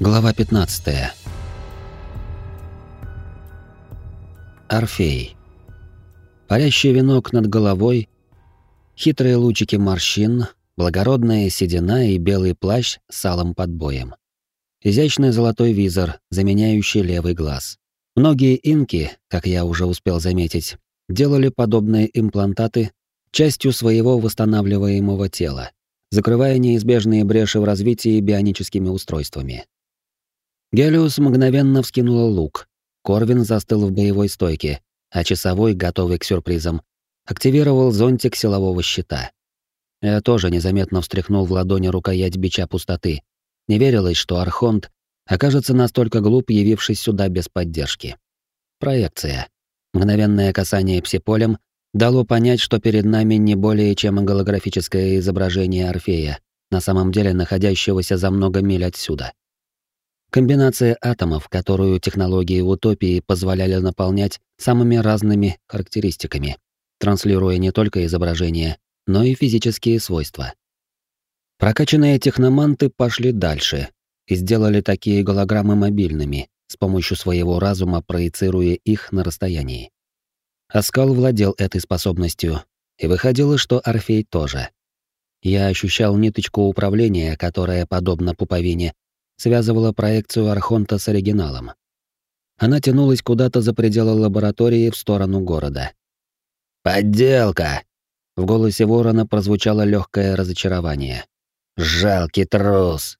Глава 15. Орфей. Парящий венок над головой, хитрые лучики морщин, благородная седина и белый плащ с алым подбоем. Изящный золотой визор, заменяющий левый глаз. Многие инки, как я уже успел заметить, делали подобные имплантаты частью своего восстанавливаемого тела, закрывая неизбежные бреши в развитии бионическими устройствами. Гелиус мгновенно вскинула лук. Корвин застыл в боевой стойке, а часовой, готовый к сюрпризам, активировал зонтик силового щита. Я тоже незаметно встряхнул в ладони рукоять бича пустоты. Не верилось, что Архонт окажется настолько глуп, явившись сюда без поддержки. Проекция. Мгновенное касание псиполем дало понять, что перед нами не более чем голографическое изображение Орфея, на самом деле находящегося за много миль отсюда. Комбинация атомов, которую технологии утопии позволяли наполнять самыми разными характеристиками, транслируя не только изображение, но и физические свойства. Прокачанные техноманты пошли дальше и сделали такие голограммы мобильными, с помощью своего разума проецируя их на расстоянии. Аскал владел этой способностью, и выходило, что Орфей тоже. Я ощущал ниточку управления, которая, подобно пуповине, связывала проекцию Архонта с оригиналом. Она тянулась куда-то за пределы лаборатории в сторону города. «Подделка!» В голосе ворона прозвучало легкое разочарование. «Жалкий трус!»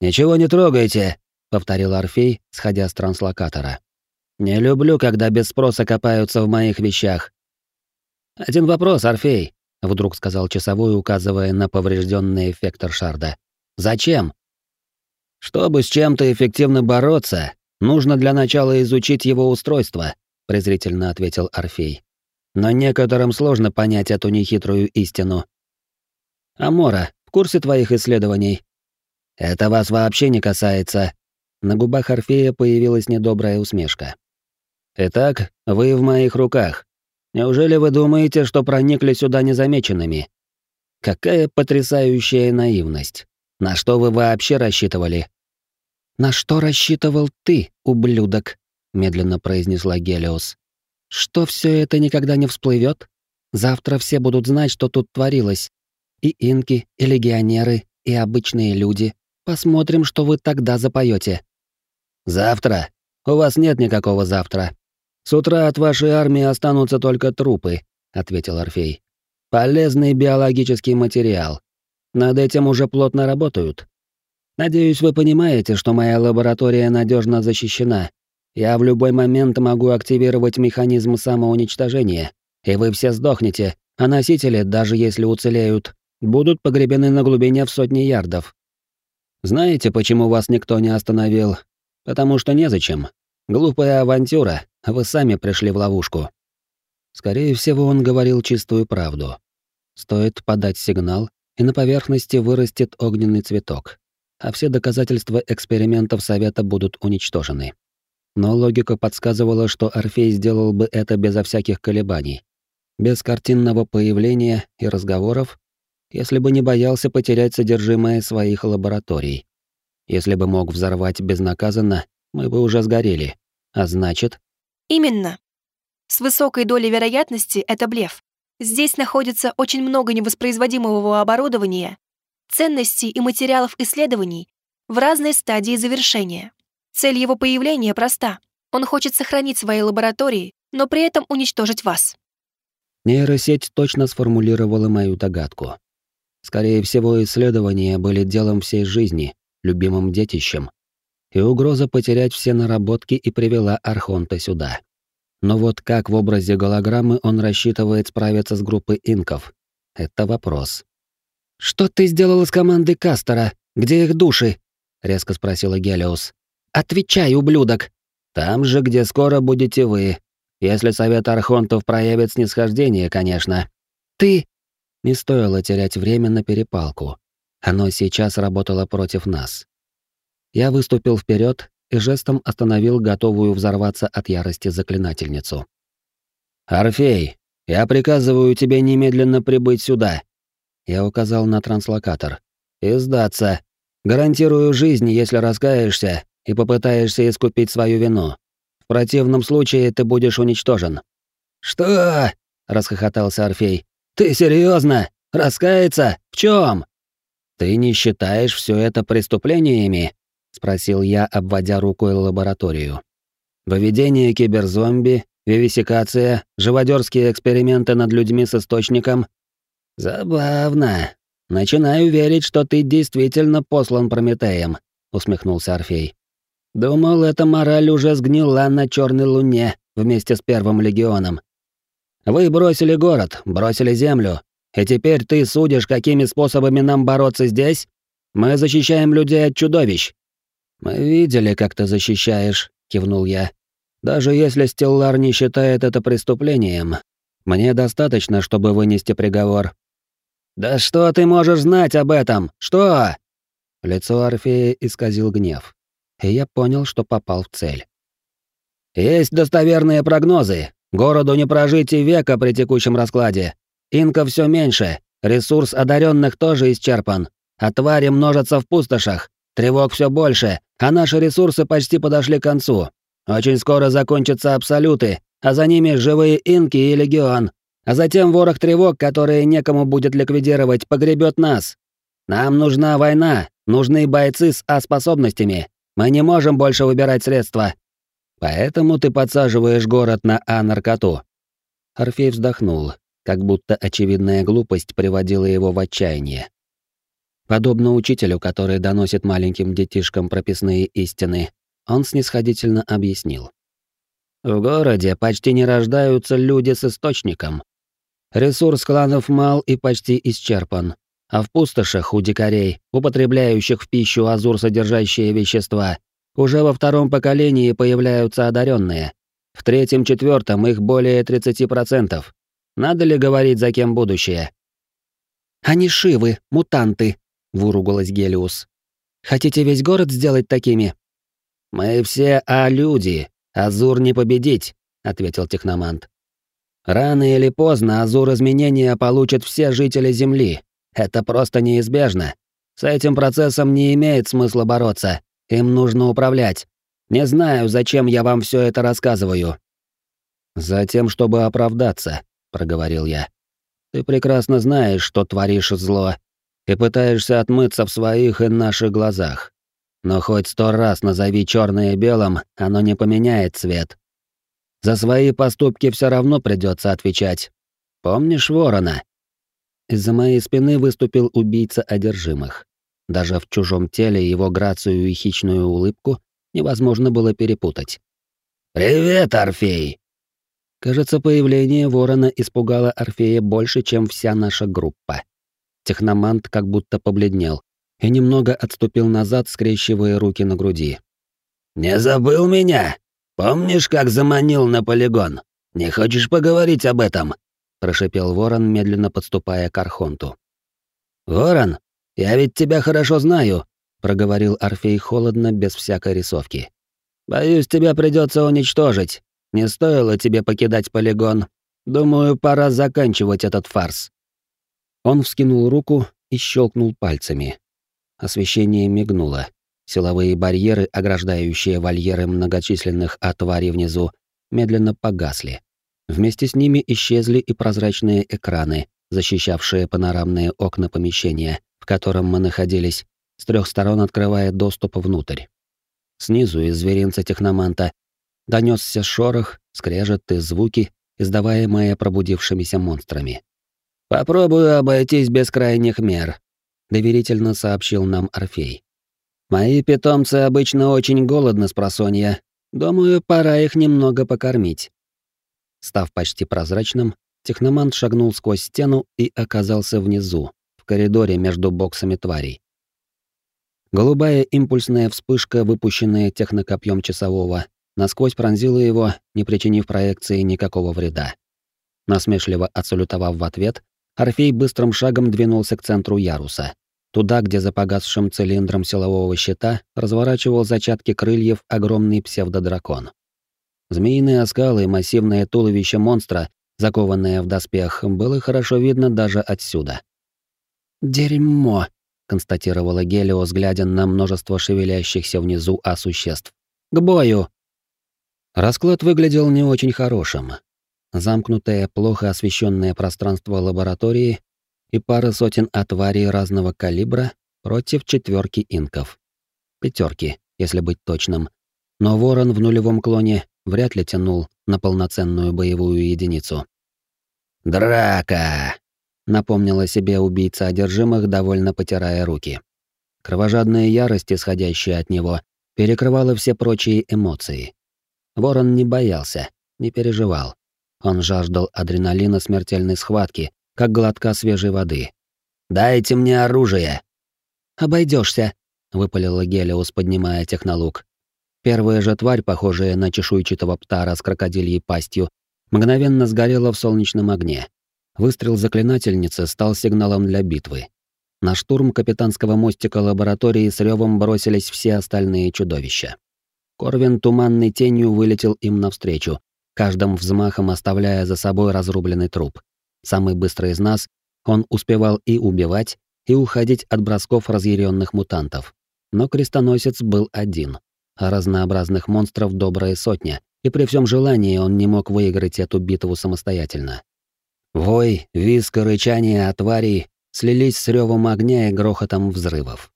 «Ничего не трогайте!» — повторил Орфей, сходя с транслокатора. «Не люблю, когда без спроса копаются в моих вещах». «Один вопрос, Орфей», — вдруг сказал часовой, указывая на поврежденный эффектор шарда. «Зачем?» «Чтобы с чем-то эффективно бороться, нужно для начала изучить его устройство», — презрительно ответил Орфей. «Но некоторым сложно понять эту нехитрую истину». «Амора, в курсе твоих исследований?» «Это вас вообще не касается». На губах Орфея появилась недобрая усмешка. «Итак, вы в моих руках. Неужели вы думаете, что проникли сюда незамеченными? Какая потрясающая наивность. На что вы вообще рассчитывали? На что рассчитывал ты, ублюдок? медленно произнесла Гелиос. Что все это никогда не всплывет? Завтра все будут знать, что тут творилось. И инки, и легионеры, и обычные люди. Посмотрим, что вы тогда запоете. Завтра? У вас нет никакого завтра. С утра от вашей армии останутся только трупы, ответил Орфей. Полезный биологический материал. Над этим уже плотно работают. Надеюсь, вы понимаете, что моя лаборатория надежно защищена. Я в любой момент могу активировать механизм самоуничтожения, и вы все сдохнете, а носители, даже если уцелеют, будут погребены на глубине в сотни ярдов. Знаете, почему вас никто не остановил? Потому что незачем. Глупая авантюра, вы сами пришли в ловушку. Скорее всего, он говорил чистую правду. Стоит подать сигнал, и на поверхности вырастет огненный цветок, а все доказательства экспериментов Совета будут уничтожены. Но логика подсказывала, что Орфей сделал бы это безо всяких колебаний, без картинного появления и разговоров, если бы не боялся потерять содержимое своих лабораторий. Если бы мог взорвать безнаказанно, мы бы уже сгорели. А значит... Именно. С высокой долей вероятности это блеф. Здесь находится очень много невоспроизводимого оборудования, ценностей и материалов исследований в разной стадии завершения. Цель его появления проста. Он хочет сохранить свои лаборатории, но при этом уничтожить вас. Нейросеть точно сформулировала мою догадку. Скорее всего, исследования были делом всей жизни, любимым детищем. И угроза потерять все наработки и привела Архонта сюда. Но вот как в образе голограммы он рассчитывает справиться с группой инков? Это вопрос. «Что ты сделал с командой Кастера? Где их души?» — резко спросила Гелиос. «Отвечай, ублюдок!» «Там же, где скоро будете вы. Если Совет Архонтов проявит снисхождение, конечно». «Ты...» Не стоило терять время на перепалку. Оно сейчас работало против нас. Я выступил вперед и жестом остановил готовую взорваться от ярости заклинательницу. «Орфей, я приказываю тебе немедленно прибыть сюда!» Я указал на транслокатор. «И сдаться. Гарантирую жизнь, если раскаешься и попытаешься искупить свою вину. В противном случае ты будешь уничтожен». «Что?» — расхохотался Орфей. «Ты серьезно? Раскаяться? В чем? «Ты не считаешь все это преступлениями?» — спросил я, обводя рукой лабораторию. «Выведение киберзомби, вивисекация, живодерские эксперименты над людьми с источником. Забавно. Начинаю верить, что ты действительно послан Прометеем», — усмехнулся Орфей. «Думал, эта мораль уже сгнила на Черной Луне вместе с Первым Легионом. Вы бросили город, бросили землю, и теперь ты судишь, какими способами нам бороться здесь? Мы защищаем людей от чудовищ». «Мы видели, как ты защищаешь», — кивнул я. «Даже если Стеллар не считает это преступлением, мне достаточно, чтобы вынести приговор». «Да что ты можешь знать об этом? Что?» Лицо Орфея исказил гнев, и я понял, что попал в цель. «Есть достоверные прогнозы. Городу не прожить и века при текущем раскладе. Инка все меньше, ресурс одаренных тоже исчерпан, а твари множатся в пустошах, тревог все больше, а наши ресурсы почти подошли к концу. Очень скоро закончатся абсолюты, а за ними живые инки и легион. А затем ворох тревог, которые некому будет ликвидировать, погребет нас. Нам нужна война, нужны бойцы с А-способностями. Мы не можем больше выбирать средства. Поэтому ты подсаживаешь город на А-наркоту. Орфей вздохнул, как будто очевидная глупость приводила его в отчаяние. Подобно учителю, который доносит маленьким детишкам прописные истины, он снисходительно объяснил. В городе почти не рождаются люди с источником. Ресурс кланов мал и почти исчерпан, а в пустошах у дикарей, употребляющих в пищу азур содержащие вещества, уже во втором поколении появляются одаренные. В третьем-четвертом их более 30%. Надо ли говорить, за кем будущее? «Они шивы, мутанты», — выругалась Гелиус. «Хотите весь город сделать такими?» «Мы все А-люди, Азур не победить», — ответил техномант. «Рано или поздно Азур изменения получат все жители Земли. Это просто неизбежно. С этим процессом не имеет смысла бороться. Им нужно управлять. Не знаю, зачем я вам все это рассказываю». «Затем, чтобы оправдаться», — проговорил я. «Ты прекрасно знаешь, что творишь зло, и пытаешься отмыться в своих и наших глазах. Но хоть сто раз назови черное белым, оно не поменяет цвет. За свои поступки все равно придется отвечать. Помнишь ворона?» Из-за моей спины выступил убийца одержимых. Даже в чужом теле его грацию и хищную улыбку невозможно было перепутать. «Привет, Орфей!» Кажется, появление ворона испугало Орфея больше, чем вся наша группа. Техномант как будто побледнел и немного отступил назад, скрещивая руки на груди. «Не забыл меня? Помнишь, как заманил на полигон? Не хочешь поговорить об этом?» — прошипел ворон, медленно подступая к Архонту. «Ворон, я ведь тебя хорошо знаю», — проговорил Орфей холодно, без всякой рисовки. «Боюсь, тебя придется уничтожить. Не стоило тебе покидать полигон. Думаю, пора заканчивать этот фарс. Он вскинул руку и щелкнул пальцами. Освещение мигнуло. Силовые барьеры, ограждающие вольеры многочисленных отварей внизу, медленно погасли. Вместе с ними исчезли и прозрачные экраны, защищавшие панорамные окна помещения, в котором мы находились, с трех сторон открывая доступ внутрь. Снизу из зверинца техноманта донесся шорох, скрежет и звуки, издаваемые пробудившимися монстрами. «Попробую обойтись без крайних мер», — доверительно сообщил нам Орфей. «Мои питомцы обычно очень голодны с просонья. Думаю, пора их немного покормить». Став почти прозрачным, техномант шагнул сквозь стену и оказался внизу, в коридоре между боксами тварей. Голубая импульсная вспышка, выпущенная технокопьем часового, насквозь пронзила его, не причинив проекции никакого вреда. Насмешливо отсалютовав в ответ, Орфей быстрым шагом двинулся к центру яруса, туда, где за погасшим цилиндром силового щита разворачивал зачатки крыльев огромный псевдодракон. Змеиные оскалы и массивное туловище монстра, закованное в доспех, было хорошо видно даже отсюда. «Дерьмо!» констатировала Гелиос, глядя на множество шевелящихся внизу а существ. К бою. Расклад выглядел не очень хорошим. Замкнутое, плохо освещенное пространство лаборатории и пара сотен отварей разного калибра против четверки инков. Пятерки, если быть точным. Но ворон в нулевом клоне вряд ли тянул на полноценную боевую единицу. «Драка!» — напомнила себе убийца одержимых, довольно потирая руки. Кровожадная ярость, исходящая от него, перекрывала все прочие эмоции. Ворон не боялся, не переживал. Он жаждал адреналина смертельной схватки, как глотка свежей воды. «Дайте мне оружие!» Обойдешься, выпалила Гелиус, поднимая технолук. Первая же тварь, похожая на чешуйчатого птара с крокодильей пастью, мгновенно сгорела в солнечном огне. Выстрел заклинательницы стал сигналом для битвы. На штурм капитанского мостика лаборатории с ревом бросились все остальные чудовища. Корвин туманной тенью вылетел им навстречу, каждым взмахом оставляя за собой разрубленный труп. Самый быстрый из нас, он успевал и убивать, и уходить от бросков разъяренных мутантов. Но крестоносец был один, а разнообразных монстров добрая сотня, и при всем желании он не мог выиграть эту битву самостоятельно. Вой, визг и рычание от слились с ревом огня и грохотом взрывов.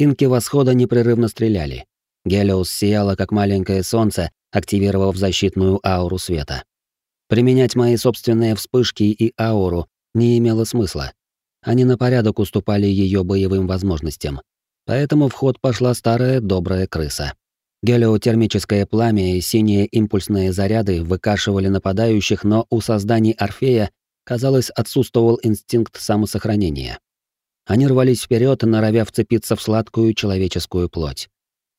Инки восхода непрерывно стреляли. Гелиос сияла, как маленькое солнце, активировав защитную ауру света. Применять мои собственные вспышки и ауру не имело смысла. Они на порядок уступали ее боевым возможностям. Поэтому в ход пошла старая добрая крыса. Гелиотермическое пламя и синие импульсные заряды выкашивали нападающих, но у созданий Орфея, казалось, отсутствовал инстинкт самосохранения. Они рвались вперед, норовя вцепиться в сладкую человеческую плоть.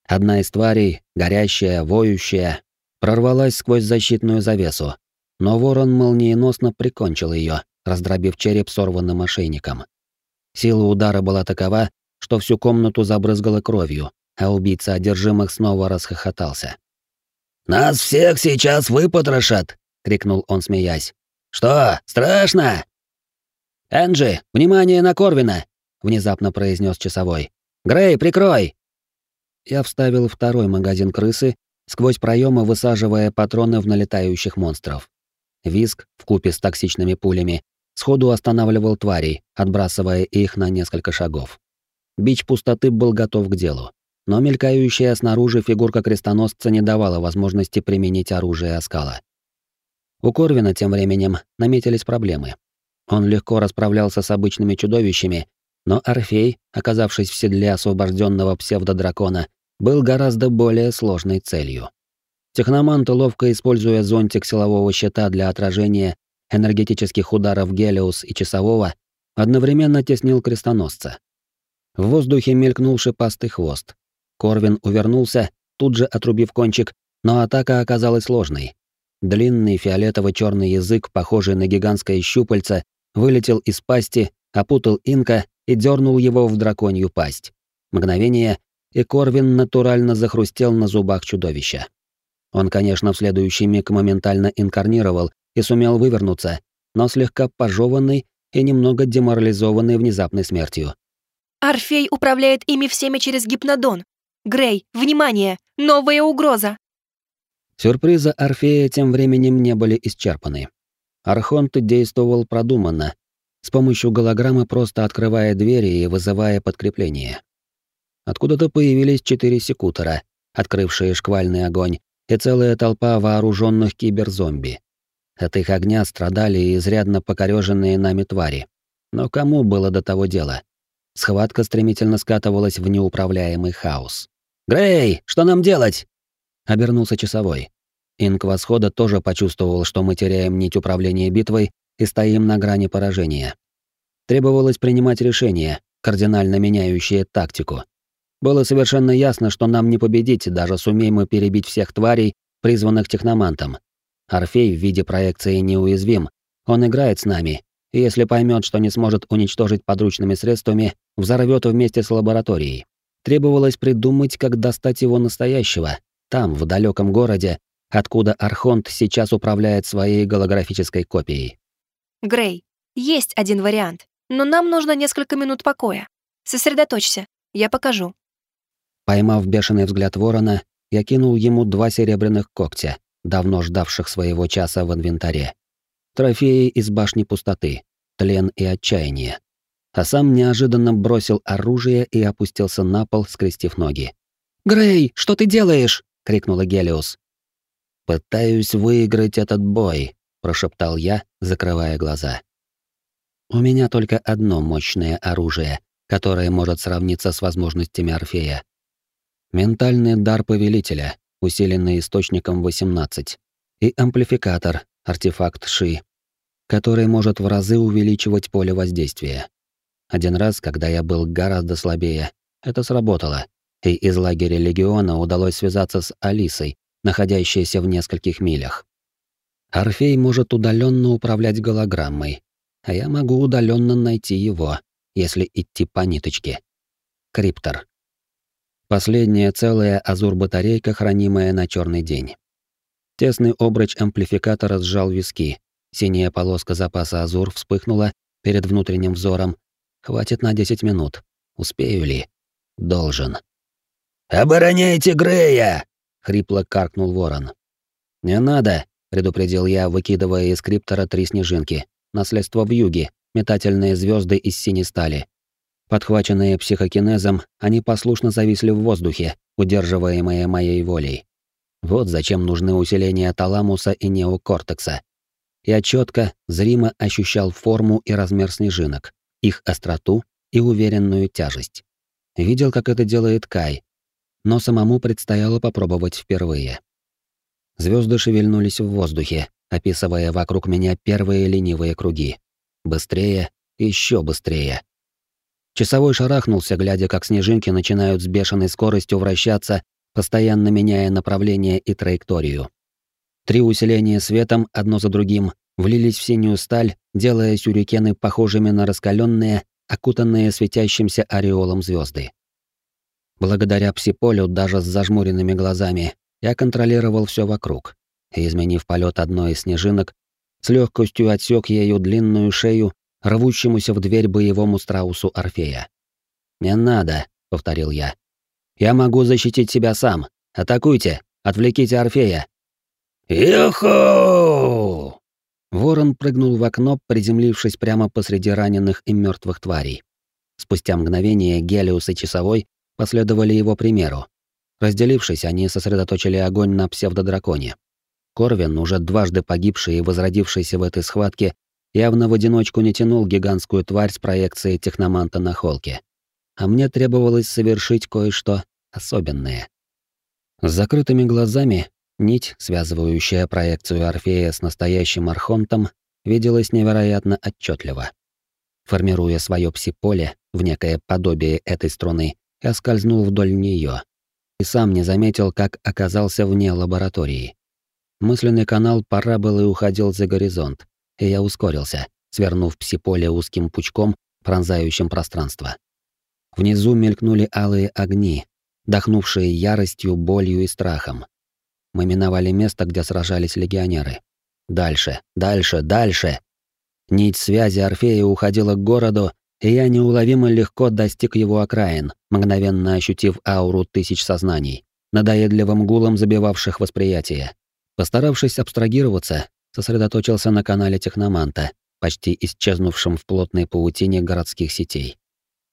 Одна из тварей, горящая, воющая, прорвалась сквозь защитную завесу, но ворон молниеносно прикончил ее, раздробив череп сорванным ошейником. Сила удара была такова, что всю комнату забрызгало кровью, а убийца одержимых снова расхохотался. «Нас всех сейчас выпотрошат!» — крикнул он, смеясь. «Что, страшно?» «Энджи, внимание на Корвина!» — внезапно произнес часовой. «Грей, прикрой!» Я вставил второй магазин крысы, сквозь проемы высаживая патроны в налетающих монстров. Виск, вкупе с токсичными пулями, сходу останавливал тварей, отбрасывая их на несколько шагов. Бич пустоты был готов к делу, но мелькающая снаружи фигурка крестоносца не давала возможности применить оружие оскала. У Корвина тем временем наметились проблемы. Он легко расправлялся с обычными чудовищами, но Орфей, оказавшись в седле освобожденного псевдодракона, был гораздо более сложной целью. Техномант, ловко используя зонтик силового щита для отражения энергетических ударов Гелиус и Часового, одновременно теснил крестоносца. В воздухе мелькнул шипастый хвост. Корвин увернулся, тут же отрубив кончик, но атака оказалась сложной. Длинный фиолетово черный язык, похожий на гигантское щупальце, вылетел из пасти, опутал инка и дернул его в драконью пасть. Мгновение, и Корвин натурально захрустел на зубах чудовища. Он, конечно, в следующий миг моментально инкарнировал и сумел вывернуться, но слегка пожеванный и немного деморализованный внезапной смертью. «Орфей управляет ими всеми через гипнодон. Грей, внимание! Новая угроза!» Сюрпризы Орфея тем временем не были исчерпаны. Архонт действовал продуманно, с помощью голограммы просто открывая двери и вызывая подкрепление. Откуда-то появились четыре секутора, открывшие шквальный огонь, и целая толпа вооруженных киберзомби. От их огня страдали изрядно покореженные нами твари. Но кому было до того дела? Схватка стремительно скатывалась в неуправляемый хаос. «Грей, что нам делать?» Обернулся часовой. Инк Восхода тоже почувствовал, что мы теряем нить управления битвой и стоим на грани поражения. Требовалось принимать решение, кардинально меняющее тактику. Было совершенно ясно, что нам не победить, даже сумеем мы перебить всех тварей, призванных техномантом. Орфей в виде проекции неуязвим. Он играет с нами, и если поймет, что не сможет уничтожить подручными средствами, взорвет вместе с лабораторией. Требовалось придумать, как достать его настоящего, там, в далеком городе, откуда Архонт сейчас управляет своей голографической копией. Грей, есть один вариант, но нам нужно несколько минут покоя. Сосредоточься, я покажу. Поймав бешеный взгляд ворона, я кинул ему два серебряных когтя, давно ждавших своего часа в инвентаре. Трофеи из башни пустоты, тлен и отчаяние. А сам неожиданно бросил оружие и опустился на пол, скрестив ноги. «Грей, что ты делаешь?» — крикнула Гелиус. «Пытаюсь выиграть этот бой», — прошептал я, закрывая глаза. «У меня только одно мощное оружие, которое может сравниться с возможностями Орфея. Ментальный дар Повелителя, усиленный источником 18, и амплификатор, артефакт Ши, который может в разы увеличивать поле воздействия. Один раз, когда я был гораздо слабее, это сработало, и из лагеря легиона удалось связаться с Алисой, находящейся в нескольких милях. Орфей может удаленно управлять голограммой, а я могу удаленно найти его, если идти по ниточке. Криптор. Последняя целая азур-батарейка, хранимая на черный день. Тесный обруч амплификатора сжал виски. Синяя полоска запаса азур вспыхнула перед внутренним взором. Хватит на 10 минут. Успею ли? Должен. «Обороняйте Грея!» — хрипло каркнул ворон. «Не надо!» — предупредил я, выкидывая из криптора три снежинки. Наследство в юге, метательные звезды из синей стали. Подхваченные психокинезом, они послушно зависли в воздухе, удерживаемые моей волей. Вот зачем нужны усиления таламуса и неокортекса. Я четко, зримо ощущал форму и размер снежинок, их остроту и уверенную тяжесть. Видел, как это делает Кай, но самому предстояло попробовать впервые. Звезды шевельнулись в воздухе, описывая вокруг меня первые ленивые круги. Быстрее, еще быстрее. Часовой шарахнулся, глядя, как снежинки начинают с бешеной скоростью вращаться, постоянно меняя направление и траекторию. Три усиления светом, одно за другим, влились в синюю сталь, делая сюрикены похожими на раскаленные, окутанные светящимся ореолом звезды. Благодаря псиполю, даже с зажмуренными глазами, я контролировал все вокруг. Изменив полет одной из снежинок, с легкостью отсек ею длинную шею рвущемуся в дверь боевому страусу Орфея. «Не надо», — повторил я. «Я могу защитить себя сам. Атакуйте, отвлеките Орфея». «Юху!» Ворон прыгнул в окно, приземлившись прямо посреди раненых и мертвых тварей. Спустя мгновение Гелиус и Часовой последовали его примеру. Разделившись, они сосредоточили огонь на псевдодраконе. Корвин, уже дважды погибший и возродившийся в этой схватке, явно в одиночку не тянул гигантскую тварь с проекцией техноманта на холке. А мне требовалось совершить кое-что особенное. С закрытыми глазами нить, связывающая проекцию Орфея с настоящим архонтом, виделась невероятно отчетливо. Формируя свое псиполе в некое подобие этой струны, я скользнул вдоль нее и сам не заметил, как оказался вне лаборатории. Мысленный канал пора был и уходил за горизонт, и я ускорился, свернув псиполе узким пучком, пронзающим пространство. Внизу мелькнули алые огни, дохнувшие яростью, болью и страхом. Мы миновали место, где сражались легионеры. Дальше, дальше, дальше. Нить связи Орфея уходила к городу, и я неуловимо легко достиг его окраин, мгновенно ощутив ауру тысяч сознаний, надоедливым гулом забивавших восприятие. Постаравшись абстрагироваться, сосредоточился на канале Техноманта, почти исчезнувшем в плотной паутине городских сетей.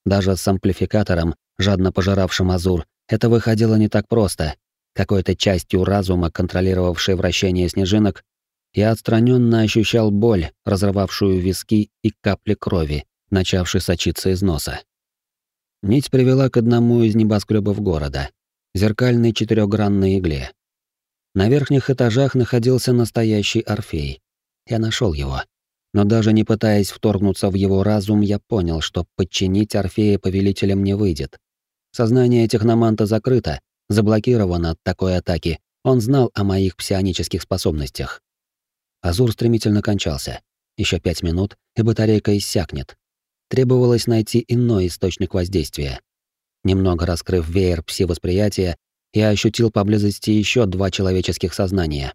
Даже с амплификатором, жадно пожиравшим Азур, это выходило не так просто. Какой-то частью разума, контролировавшей вращение снежинок, я отстраненно ощущал боль, разрывавшую виски и капли крови, начавшей сочиться из носа. Нить привела к одному из небоскребов города, зеркальной четырехгранной игле. На верхних этажах находился настоящий Орфей. Я нашел его. Но даже не пытаясь вторгнуться в его разум, я понял, что подчинить Орфея повелителям не выйдет. Сознание техноманта закрыто, заблокировано от такой атаки. Он знал о моих псионических способностях. Азур стремительно кончался. Еще пять минут, и батарейка иссякнет. Требовалось найти иной источник воздействия. Немного раскрыв веер пси-восприятия, я ощутил поблизости еще два человеческих сознания.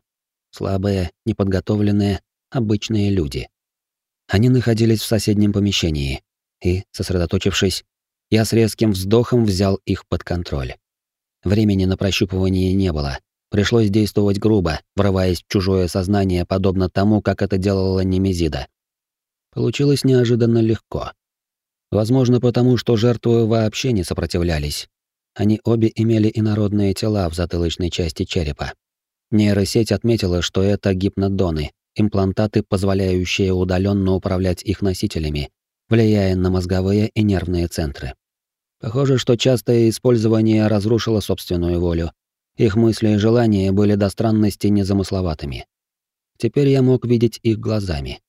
Слабые, неподготовленные, обычные люди. Они находились в соседнем помещении и, сосредоточившись, я с резким вздохом взял их под контроль. Времени на прощупывание не было. Пришлось действовать грубо, врываясь в чужое сознание, подобно тому, как это делала Немезида. Получилось неожиданно легко. Возможно, потому что жертвы вообще не сопротивлялись. Они обе имели инородные тела в затылочной части черепа. Нейросеть отметила, что это гипнодоны, имплантаты, позволяющие удаленно управлять их носителями, влияя на мозговые и нервные центры. Похоже, что частое использование разрушило собственную волю. Их мысли и желания были до странности незамысловатыми. Теперь я мог видеть их глазами.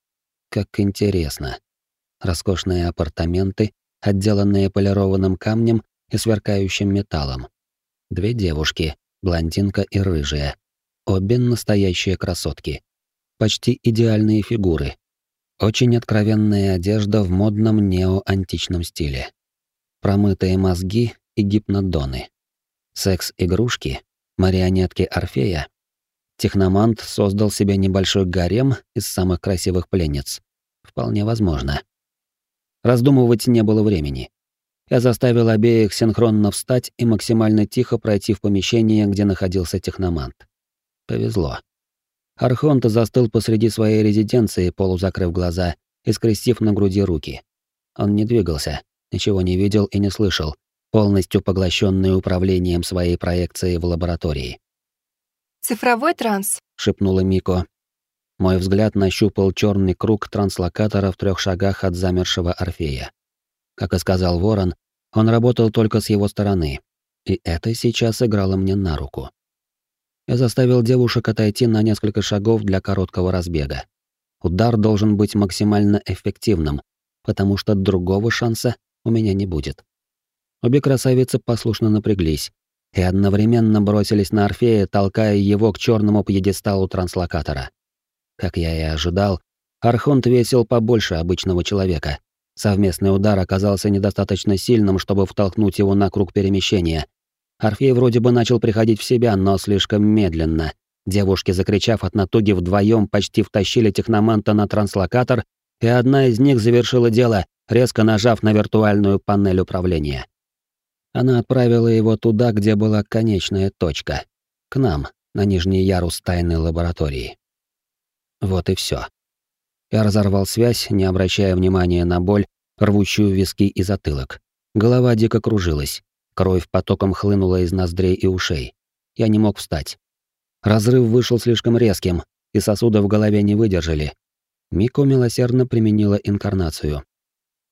Как интересно. Роскошные апартаменты, отделанные полированным камнем и сверкающим металлом. Две девушки, блондинка и рыжая. Обе настоящие красотки. Почти идеальные фигуры. Очень откровенная одежда в модном неоантичном стиле промытые мозги и гипнодоны. Секс-игрушки, марионетки Орфея. Техномант создал себе небольшой гарем из самых красивых пленниц. Вполне возможно. Раздумывать не было времени. Я заставил обеих синхронно встать и максимально тихо пройти в помещение, где находился техномант. Повезло. Архонт застыл посреди своей резиденции, полузакрыв глаза и скрестив на груди руки. Он не двигался, ничего не видел и не слышал, полностью поглощенный управлением своей проекции в лаборатории. «Цифровой транс», — шепнула Мико. Мой взгляд нащупал черный круг транслокатора в трех шагах от замершего Орфея. Как и сказал Ворон, он работал только с его стороны, и это сейчас играло мне на руку. Я заставил девушек отойти на несколько шагов для короткого разбега. Удар должен быть максимально эффективным, потому что другого шанса у меня не будет. Обе красавицы послушно напряглись и одновременно бросились на Орфея, толкая его к черному пьедесталу транслокатора. Как я и ожидал, Архонт весил побольше обычного человека. Совместный удар оказался недостаточно сильным, чтобы втолкнуть его на круг перемещения. Орфей вроде бы начал приходить в себя, но слишком медленно. Девушки, закричав от натуги вдвоем, почти втащили техноманта на транслокатор, и одна из них завершила дело, резко нажав на виртуальную панель управления. Она отправила его туда, где была конечная точка. К нам, на нижний ярус тайной лаборатории. Вот и все. Я разорвал связь, не обращая внимания на боль, рвущую виски и затылок. Голова дико кружилась. Кровь потоком хлынула из ноздрей и ушей. Я не мог встать. Разрыв вышел слишком резким, и сосуды в голове не выдержали. Мико милосердно применила инкарнацию.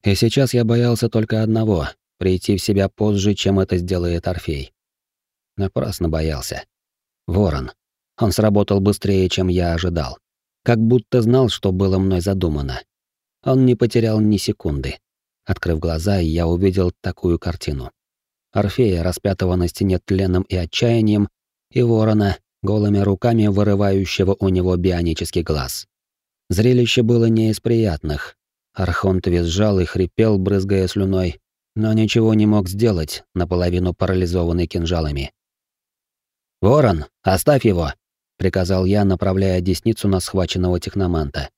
И сейчас я боялся только одного — прийти в себя позже, чем это сделает Орфей. Напрасно боялся. Ворон. Он сработал быстрее, чем я ожидал. Как будто знал, что было мной задумано. Он не потерял ни секунды. Открыв глаза, я увидел такую картину. Орфея, распятого на стене тленом и отчаянием, и ворона, голыми руками вырывающего у него бионический глаз. Зрелище было не из приятных, Архонт визжал и хрипел, брызгая слюной, но ничего не мог сделать, наполовину парализованный кинжалами. «Ворон, оставь его!» — приказал я, направляя десницу на схваченного техноманта.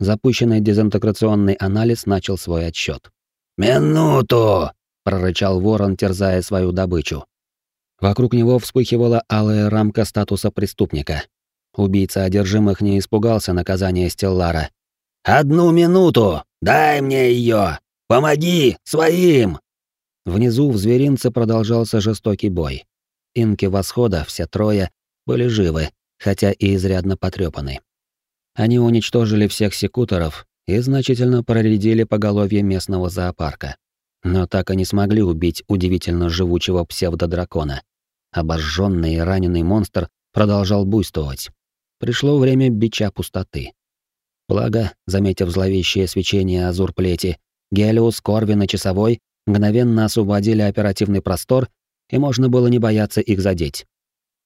Запущенный дезинтеграционный анализ начал свой отсчет. «Минуту!» — прорычал ворон, терзая свою добычу. Вокруг него вспыхивала алая рамка статуса преступника. Убийца одержимых не испугался наказания Стеллара. «Одну минуту!» Дай мне ее! Помоги! Своим!» Внизу в зверинце продолжался жестокий бой. Инки Восхода, все трое, были живы, хотя и изрядно потрепаны. Они уничтожили всех секуторов и значительно проредили поголовье местного зоопарка. Но так и не смогли убить удивительно живучего псевдодракона. Обожженный и раненый монстр продолжал буйствовать. Пришло время бича пустоты. Благо, заметив зловещее свечение азур-плети, Гелиус, Корвин и Часовой мгновенно освободили оперативный простор, и можно было не бояться их задеть.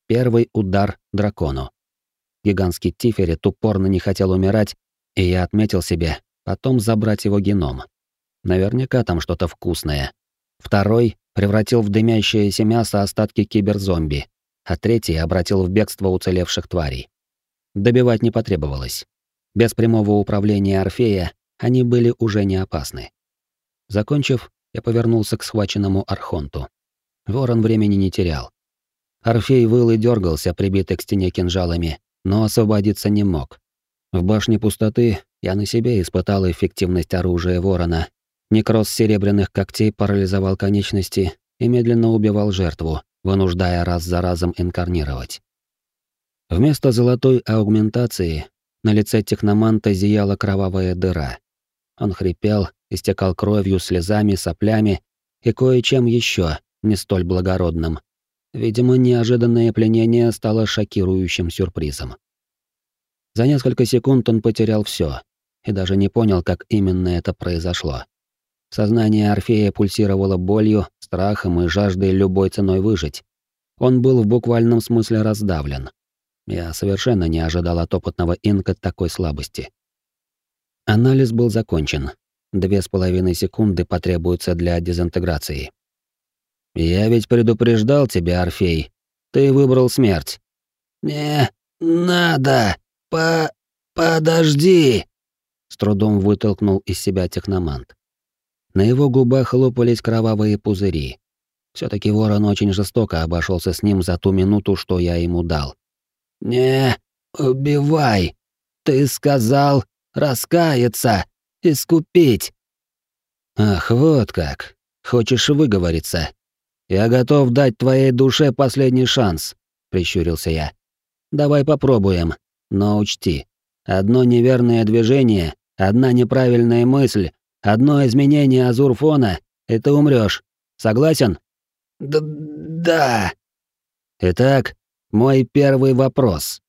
Первый удар дракону. Гигантский Тиферет упорно не хотел умирать, и я отметил себе, потом забрать его геном. Наверняка там что-то вкусное. Второй превратил в дымящееся мясо остатки киберзомби, а третий обратил в бегство уцелевших тварей. Добивать не потребовалось. Без прямого управления Орфея они были уже не опасны. Закончив, Я повернулся к схваченному Архонту. Ворон времени не терял. Орфей выл и дергался, прибитый к стене кинжалами, но освободиться не мог. В башне пустоты я на себе испытал эффективность оружия ворона. Некроз серебряных когтей парализовал конечности и медленно убивал жертву, вынуждая раз за разом инкарнировать. Вместо золотой аугментации на лице техноманта зияла кровавая дыра. Он хрипел, истекал кровью, слезами, соплями и кое-чем еще не столь благородным. Видимо, неожиданное пленение стало шокирующим сюрпризом. За несколько секунд он потерял все и даже не понял, как именно это произошло. Сознание Орфея пульсировало болью, страхом и жаждой любой ценой выжить. Он был в буквальном смысле раздавлен. Я совершенно не ожидал от опытного инка такой слабости. Анализ был закончен. Две с половиной секунды потребуются для дезинтеграции. «Я ведь предупреждал тебя, Орфей. Ты выбрал смерть». «Не надо! По... подожди!» С трудом вытолкнул из себя техномант. На его губах лопались кровавые пузыри. все таки ворон очень жестоко обошелся с ним за ту минуту, что я ему дал. «Не убивай! Ты сказал раскаяться, искупить!» «Ах, вот как! Хочешь выговориться? Я готов дать твоей душе последний шанс», — прищурился я. «Давай попробуем, но учти, одно неверное движение, одна неправильная мысль, одно изменение азурфона, и ты умрёшь. Согласен?» Д «Да». Итак, мой первый вопрос.